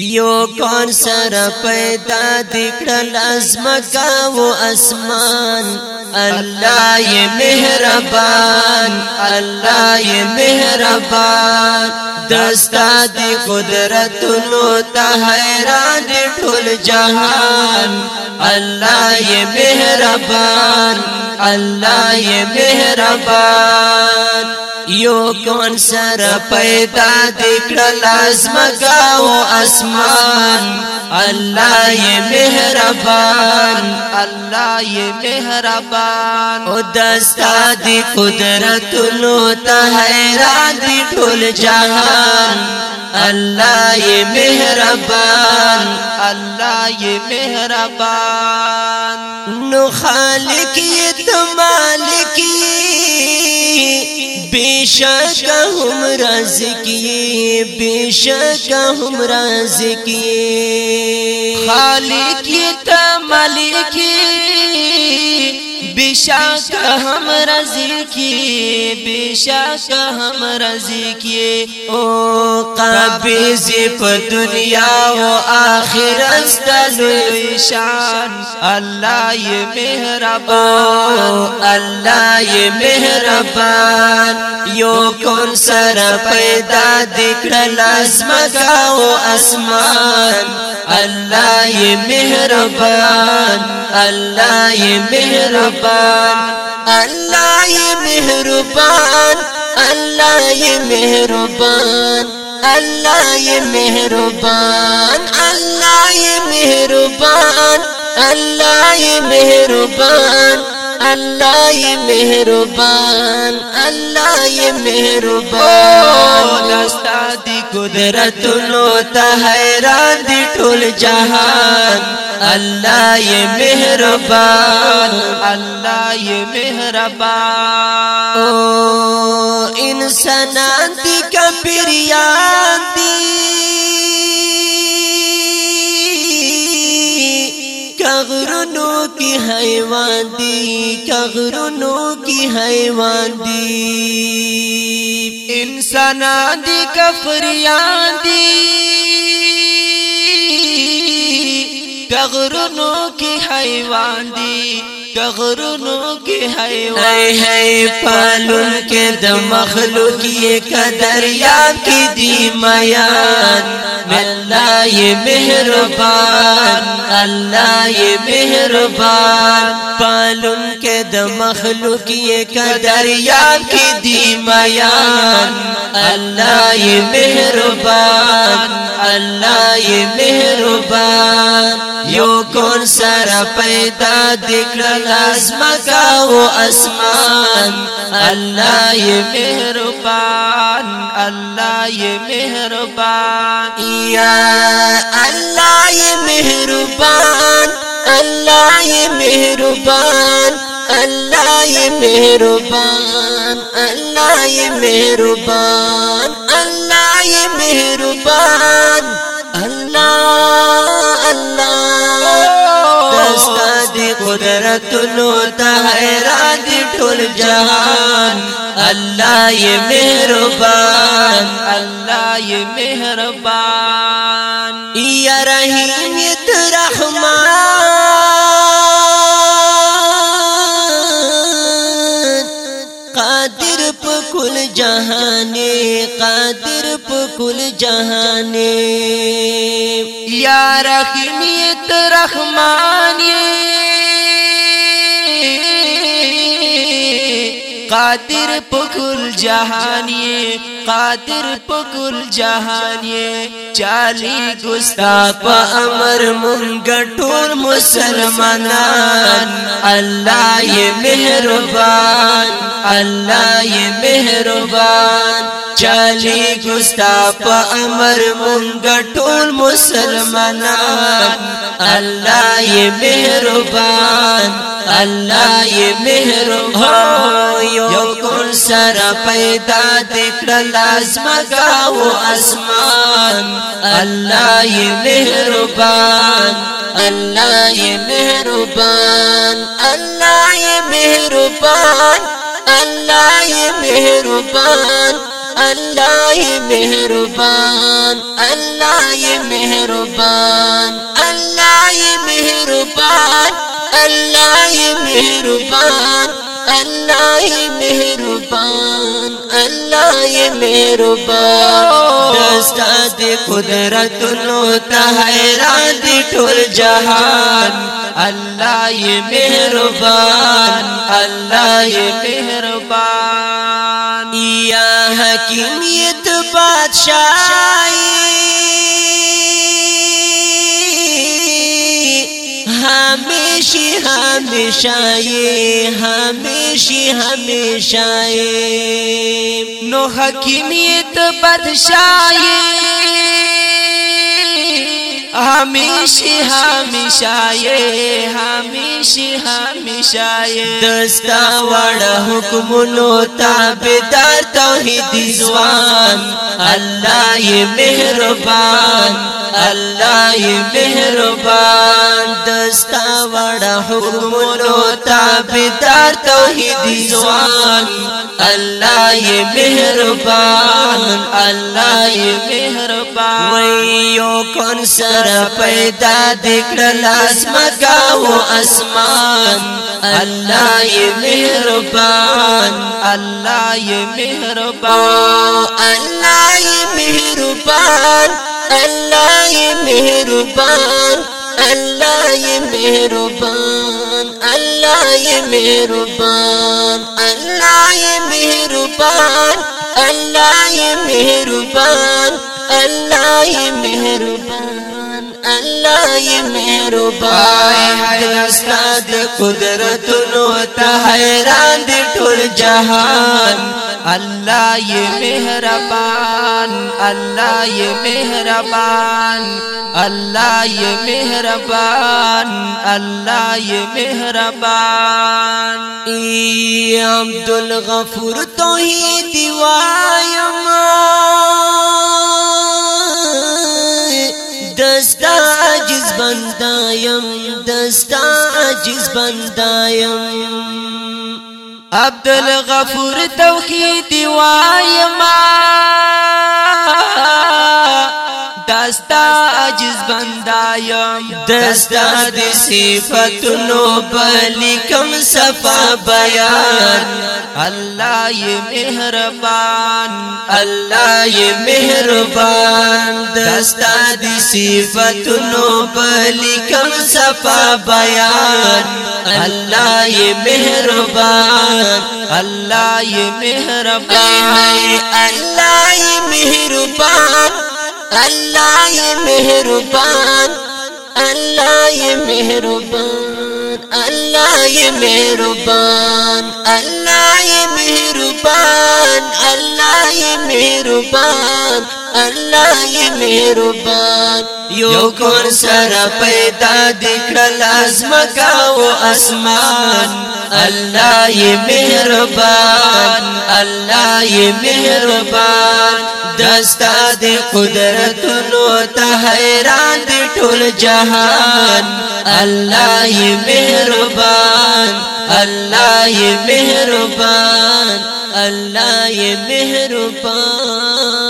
یو کون سره پیدا دکړل ازمکا و اسمان الله ی مهربان الله ی مهربان دستا دی قدرت نو ته حیران دی ټول جهان الله ی مهربان الله ی مهربان یو کون سر پیدا دکړل ازمکا او اسمان الله ی مهربان الله ی مهربان ارمان او دستا دی قدرت لو ته حیران دی ټول جهان الله ی مهربان الله ی مهربان نو خالق ی مالک ی بیشک هم رزقی بیشک هم رزقی خالق ی مالک ی بشک هم رزی کی بشک هم رزی کی او قبیز په دنیا او آخرت ستلوی شان الله یې مهربان الله یې مهربان یو کون سره پیدا دکړل ازمکا او اسمان الله یې مهربان الله یې مهربان مهربان الله مهربان الله مهربان الله مهربان الله مهربان الله مهربان اللہ یہ مہربان اللہ یہ مہربان قدرت نو تحیران دی ٹول جہان اللہ یہ مہربان اللہ یہ مہربان دی کبریان واندی کی ہے انسانان انسان کفریان دی ٹگرونو کی وادی کغرونو کی حیوان ہے پالن کے د مخلوق یہ قدریا کی دی میان اللہ یہ مہربان اللہ یہ مہربان پالن کے د مخلوق یہ قدریا کی دی میان اللہ یہ مہربان اللہ یہ مہربان یو کون سره پیدا دکړل ازمکا و اسمان اللہ یې مهربان اللہ یې مهربان یا اللہ یې مهربان اللہ یې مهربان اللہ یې مهربان اللہ یې مهربان اللہ یې مهربان اللہ اللہ قدرت نو ته حیران دي ټول جهان الله یې مهربان الله یې مهربان یا رحیم یت رحمان قادر په کل جهان قادر په کل جهان یا رحیم یت رحمان قادر پکل جہانی قادر پکل جہانی چالی گستا پا امر ٹور مسلمانان اللہ یہ مہربان اللہ یہ مہربان چلی گستا پا امر منگا ٹول مسلمانان اللہ یہ محروبان اللہ یہ محروبان یو کن سر پیدا دیکھ لازم گاو اسمان اللہ یہ محروبان اللہ یہ محروبان اللہ یہ محروبان اللہ یہ محروبان اللہ مہربان اللہ مہربان اللہ مہربان اللہ مہربان اللہ مہربان اللہ مہربان مہروبان قدرت نو دی ٹھول جہان اللہ مہربان اللہ مہربان حکیمیت بادشاہی ہمیشی ہمیشائی ہمیشی ہمیشائی نو حکیمیت بادشاہی همیشه همیشه یې همیشه همیشه یې دستا وړ حکمونو تابعدار توحیدی ځوان الله یې مهربان الله یې مهربان دستا وړ حکمونو تابعدار توحیدی ځوان الله یې مهربان الله یې مهربان وایو کون سره سره پیدا دکړل اسمکا او اسمان الله یې مهربان الله یې مهربان الله یې مهربان الله یې مهربان الله یې مهربان الله یې مهربان الله یې مهربان الله یې مهربان الله یې مهربان الله یې مهربان د استاد قدرت نو ته حیران دي ټول جهان الله یې مهربان الله یې مهربان الله یې مهربان الله یې مهربان ای عبد الغفور توحید وایم بندایم دستا عجز بندایم عبد الغفور توحید وایم دستا عجز بندایم دستا دی صفتنو بلکم صفا بیان الله ی مهربان الله ی مهربان دستا دی صفتنو بلکم صفا بیان الله ی مهربان الله ی مهربان الله ی مهربان الله مهربان الله مهربان الله یې مهربان الله یې مهربان الله یې مهربان الله یې مهربان یو کور سره پیدا دکړل ازمکا او اسمان الله یې مهربان الله یې مهربان دستا د قدرتونو ته حیران دي ټول جهان الله یې مهربان مهربان الله مهربان الله مهربان